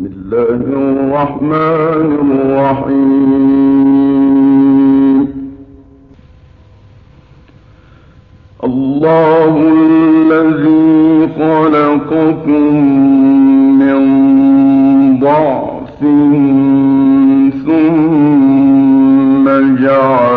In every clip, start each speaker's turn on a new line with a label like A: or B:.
A: بسم الله الرحمن الرحيم. الله الذي خلقكم من ضعف ثم جعل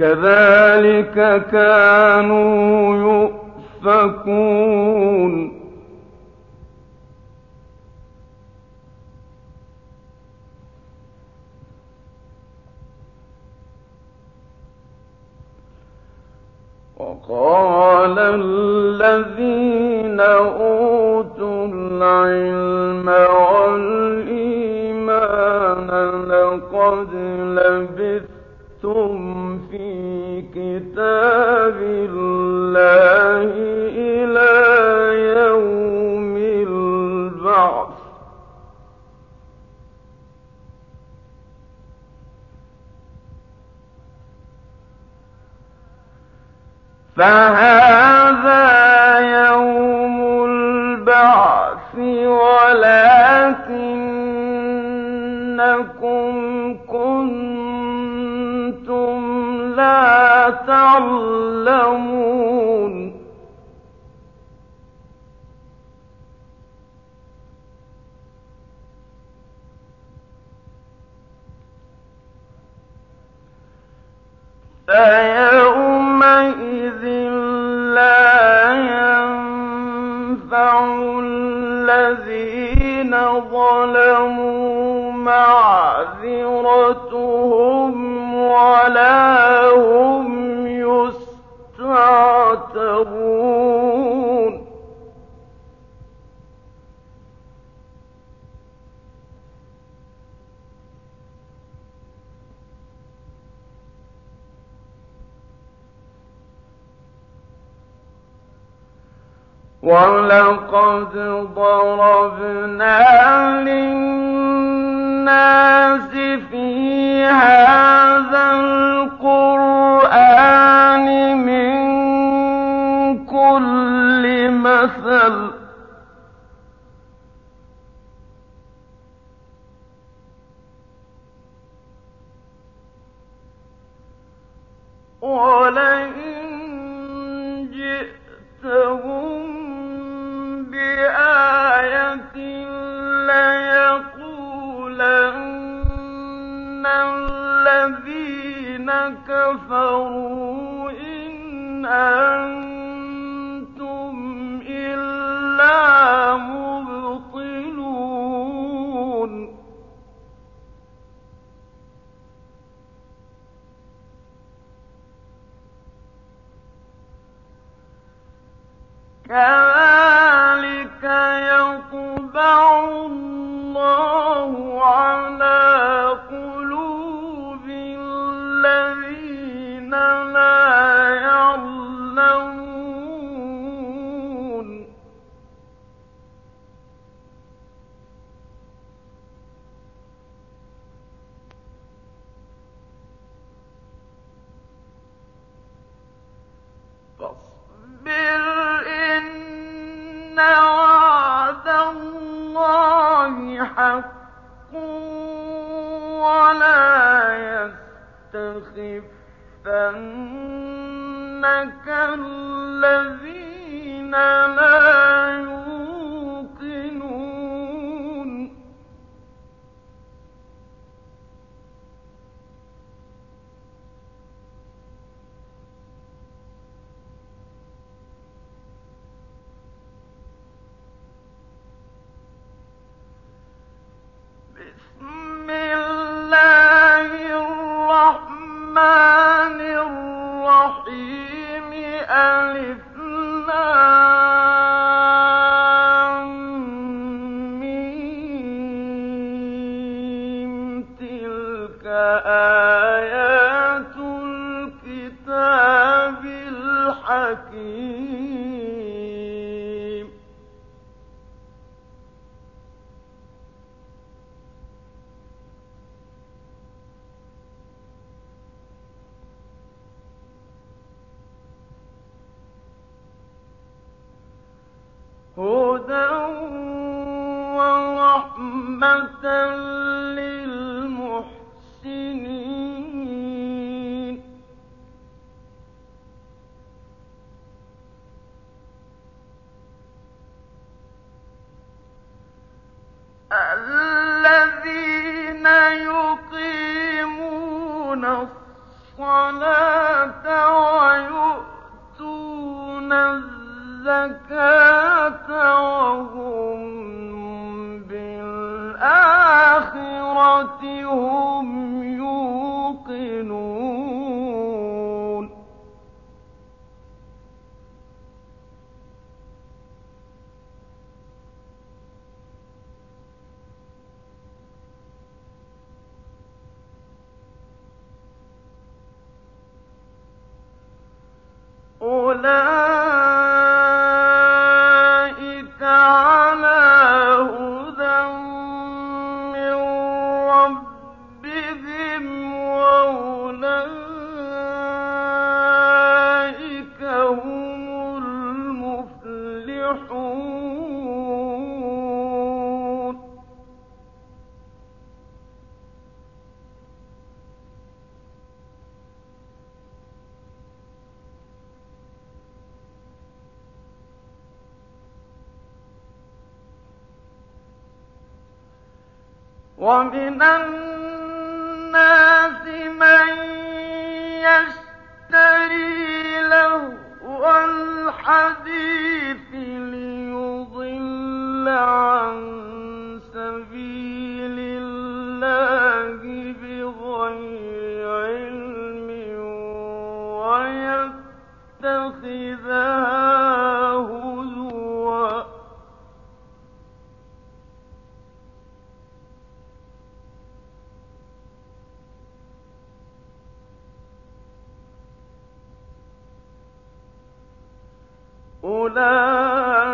A: كذلك كانوا يؤفكون. يستعتبون ولقد ضربنا للناس في هذا القرآن من كل مثل. جئتهم بآية ليقولن الذين كفروا إن أنتم كذلك يطبع الله على حق ولا يستخفنك الذين لا الزكاة وهم بالآخرة هم يوقنون. أولئك أولئك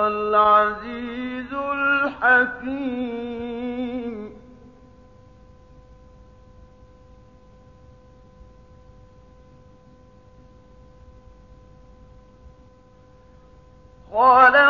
A: وهو العزيز الحكيم. خلق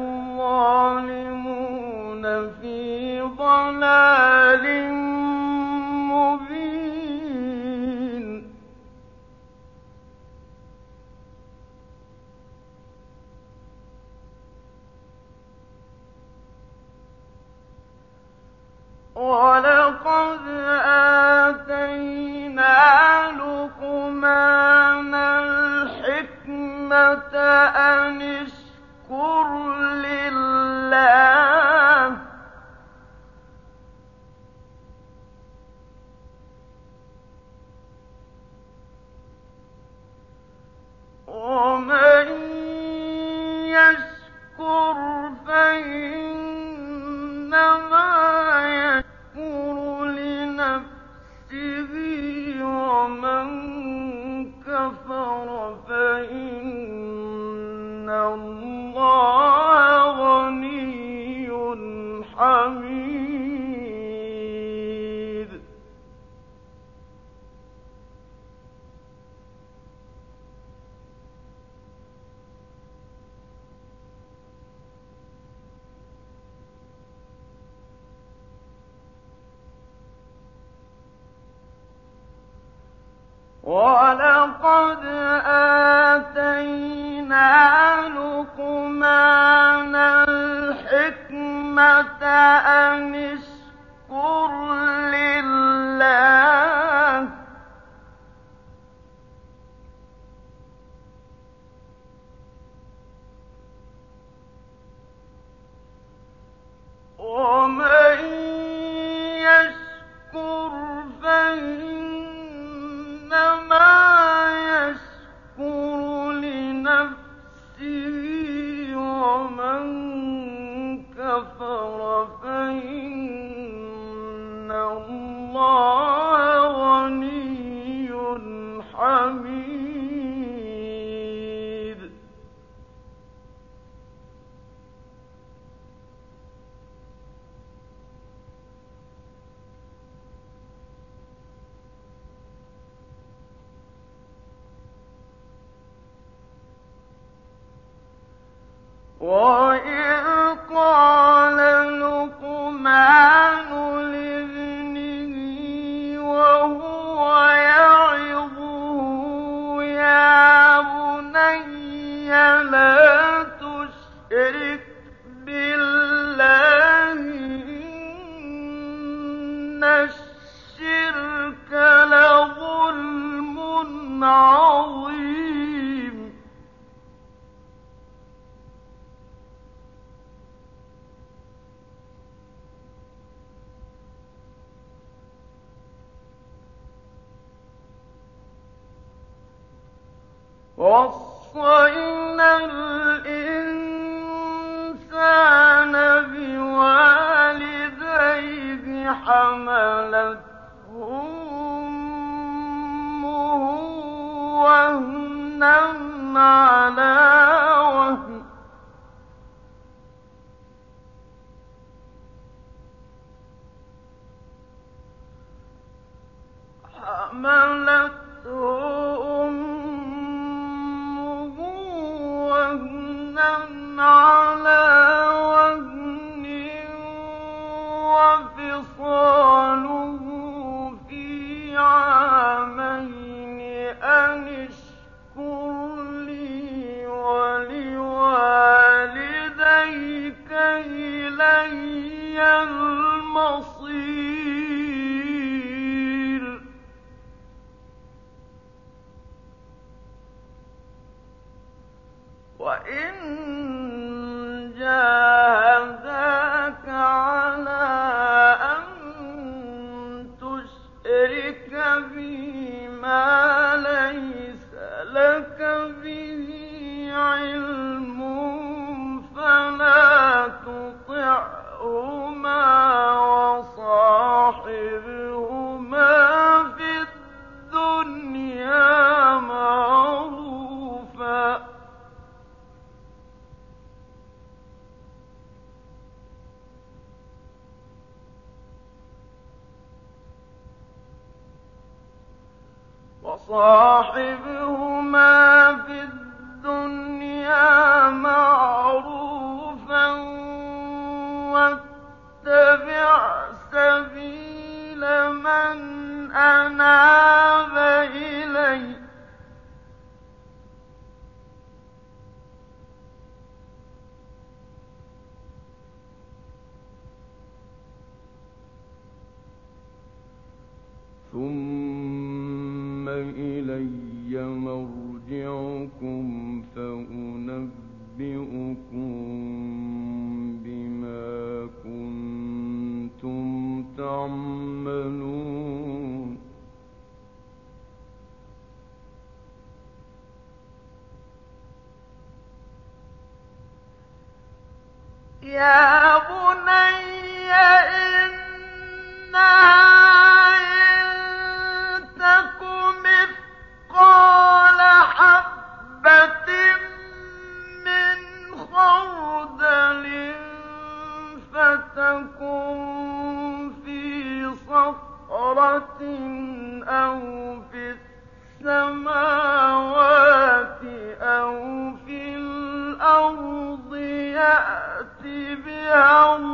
A: السماوات أو في الأرض يأت بها الله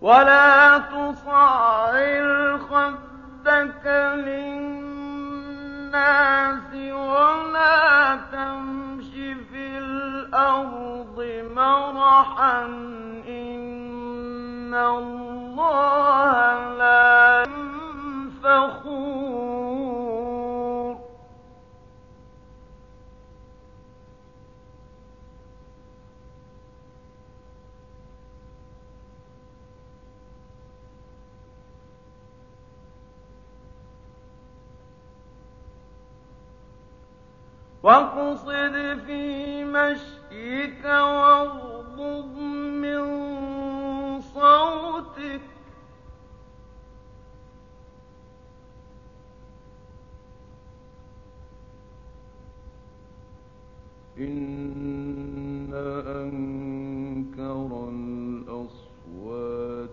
A: ولا تصعر خدك للناس ولا تمش في الأرض مرحا إن الله واقصد في مشيك واغضض من صوتك. إن أنكر الأصوات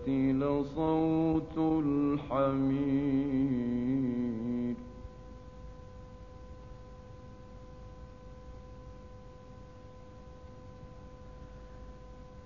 A: لصوت الحمير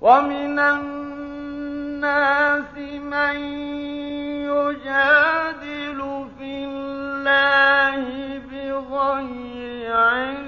A: ومن الناس من يجادل في الله بغير علم.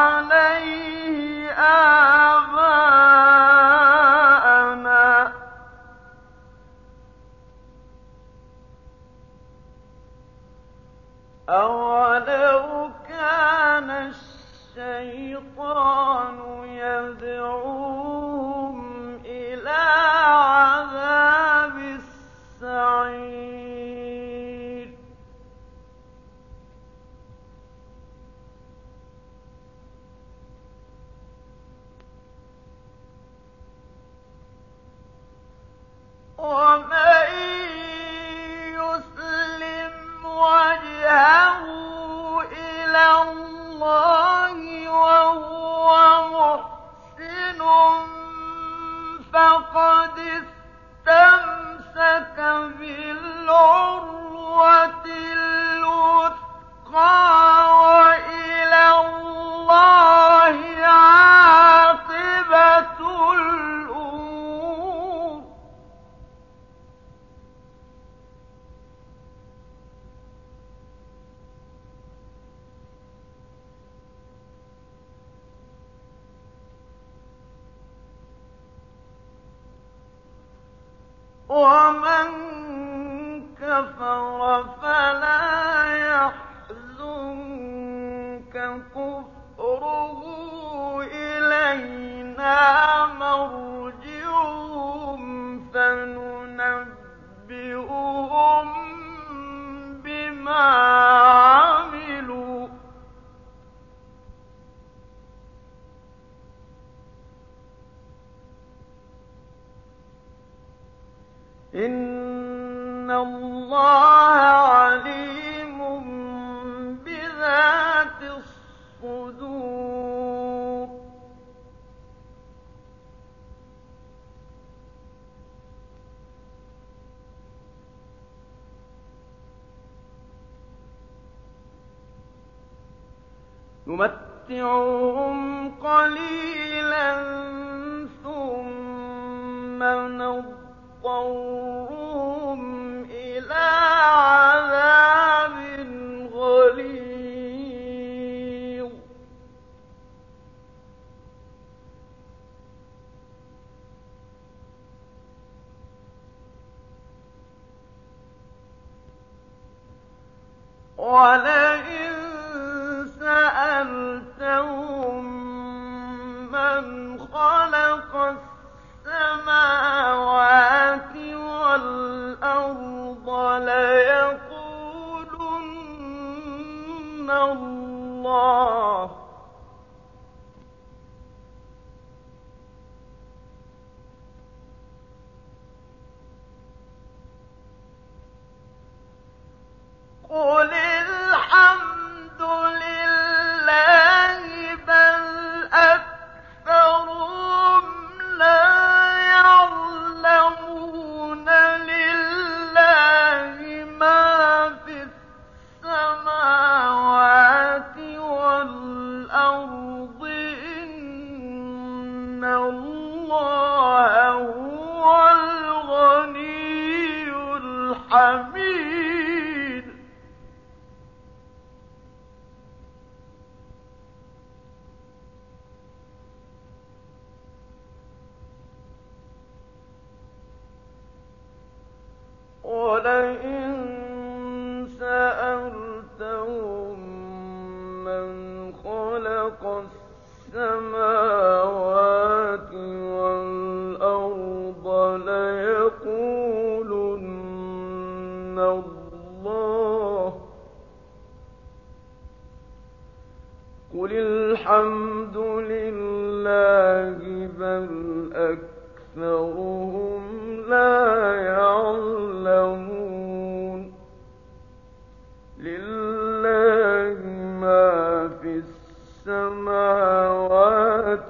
A: قل الحمد لله بل أكثرهم لا يعلمون لله ما في السماوات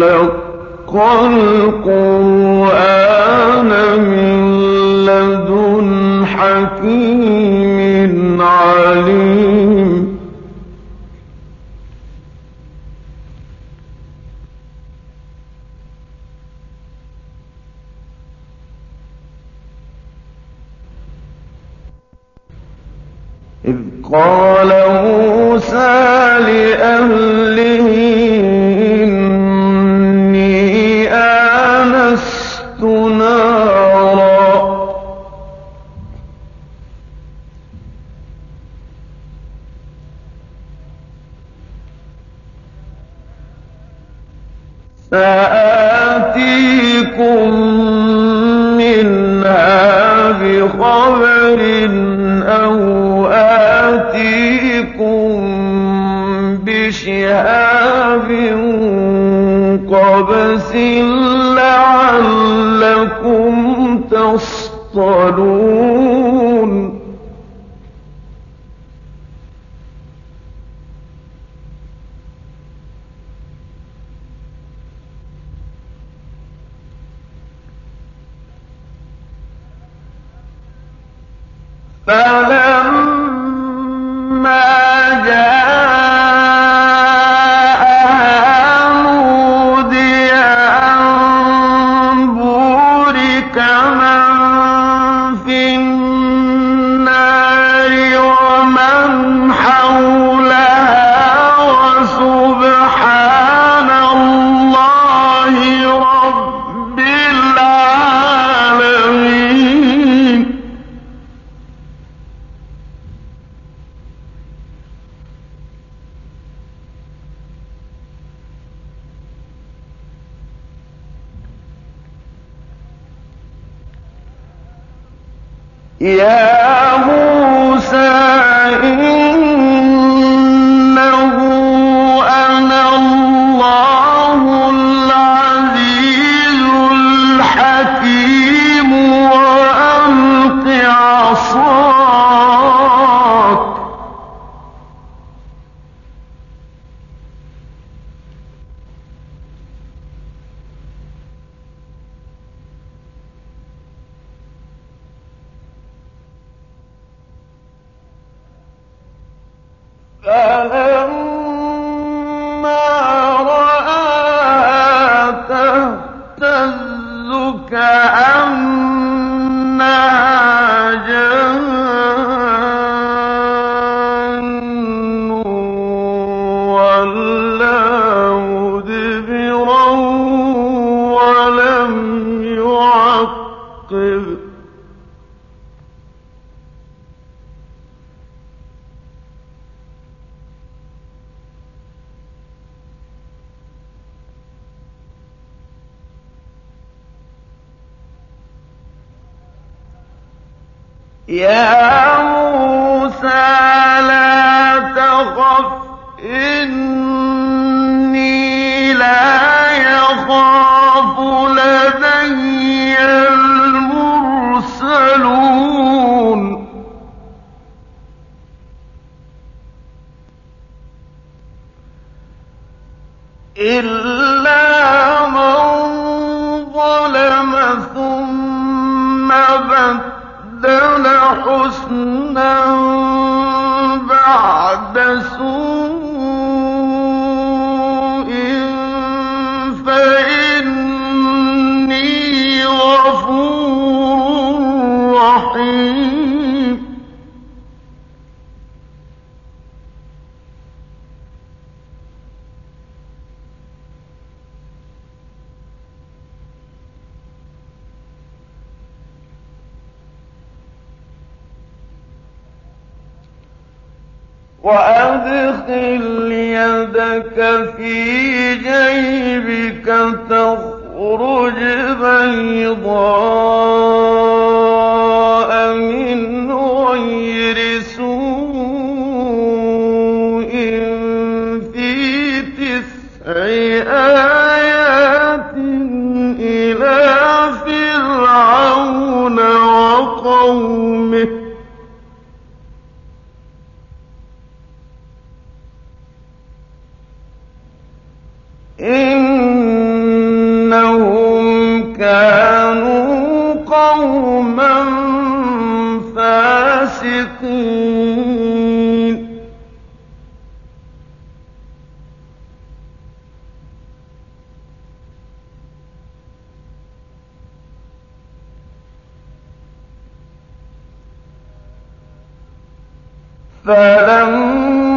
B: خلق القرآن يا فلما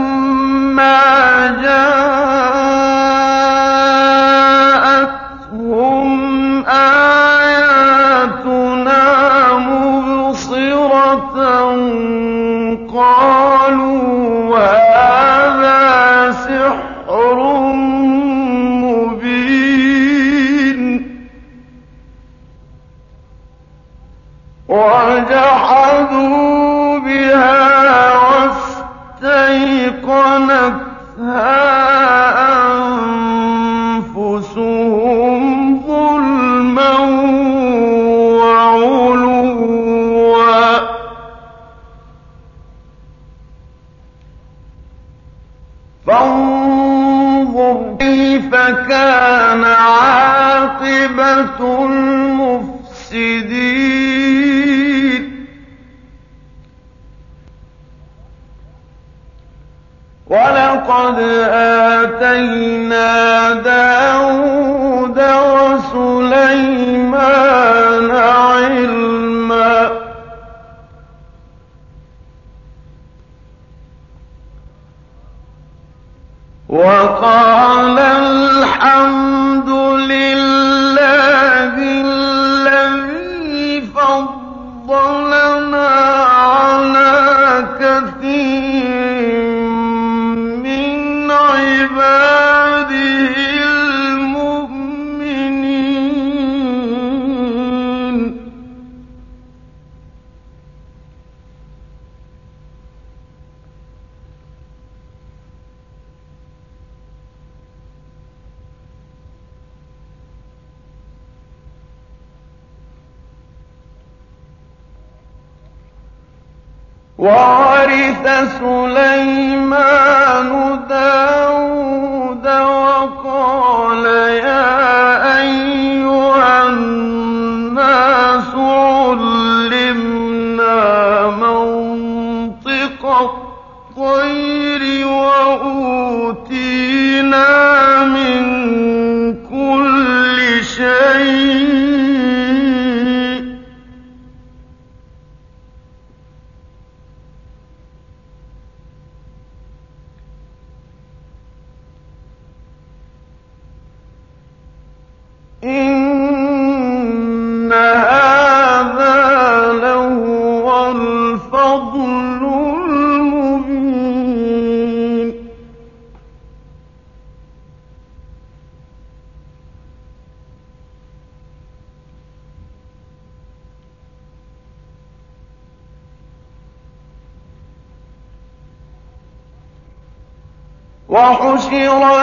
B: وَورِثَ سُلَيْمَانُ غفر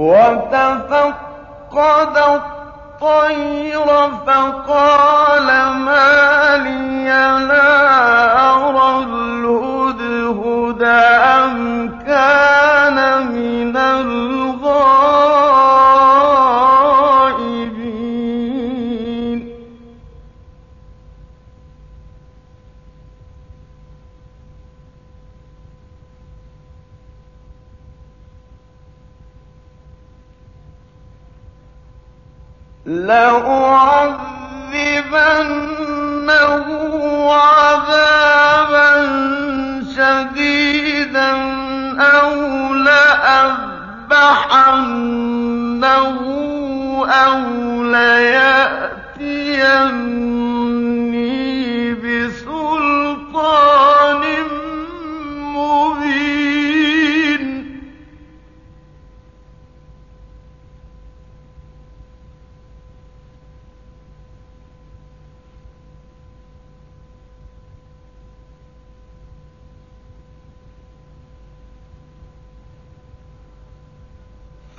B: وتفقد الطير فقال ما لي لا أرى الهدهد أم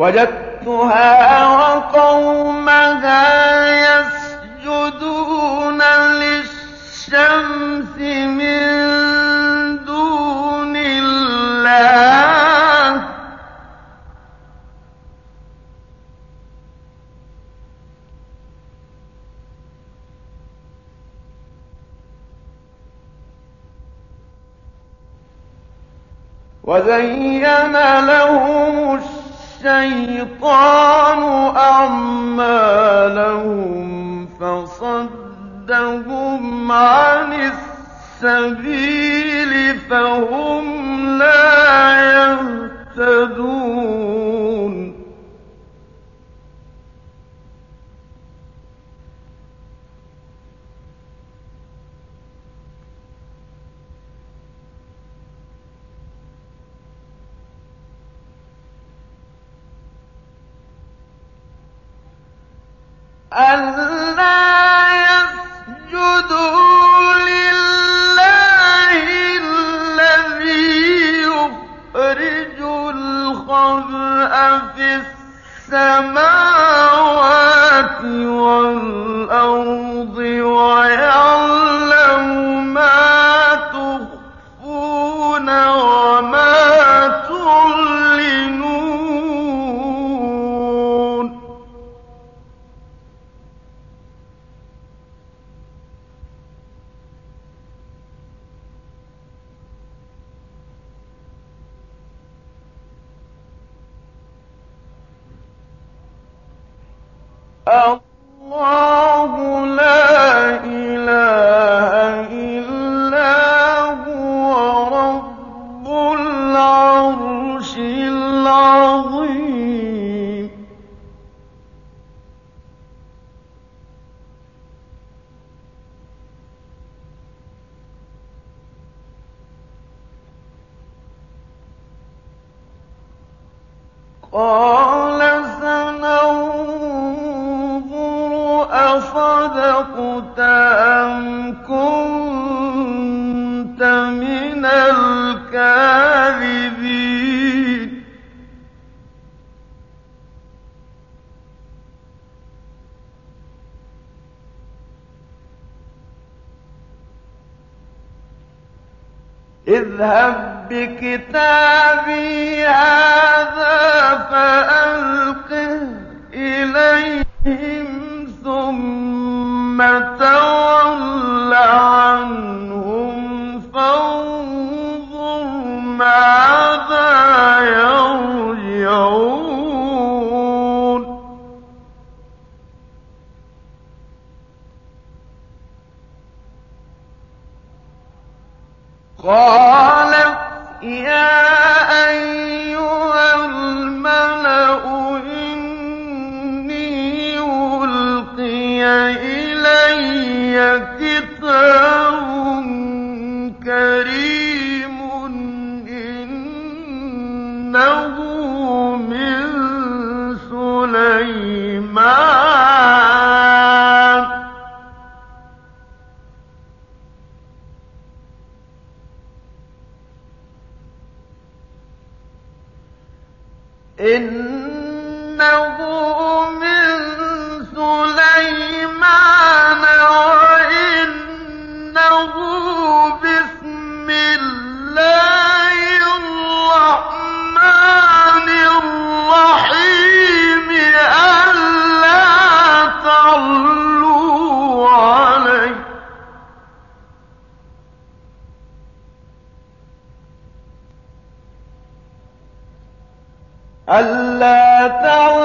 A: وجد صدهم عن السبيل فهم لا يهتدون كُنتَ مِنَ الْكَاذِبِينَ؟ اذْهَب بِكِتَابِي هَٰذَا فَأَلْقِهْ إِلَيْهِمْ ثُمَّ عنهم فانظر ماذا يرجعون قالت يا أيها Yeah. ألا تعلم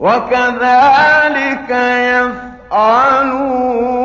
A: وكذلك يفعلون.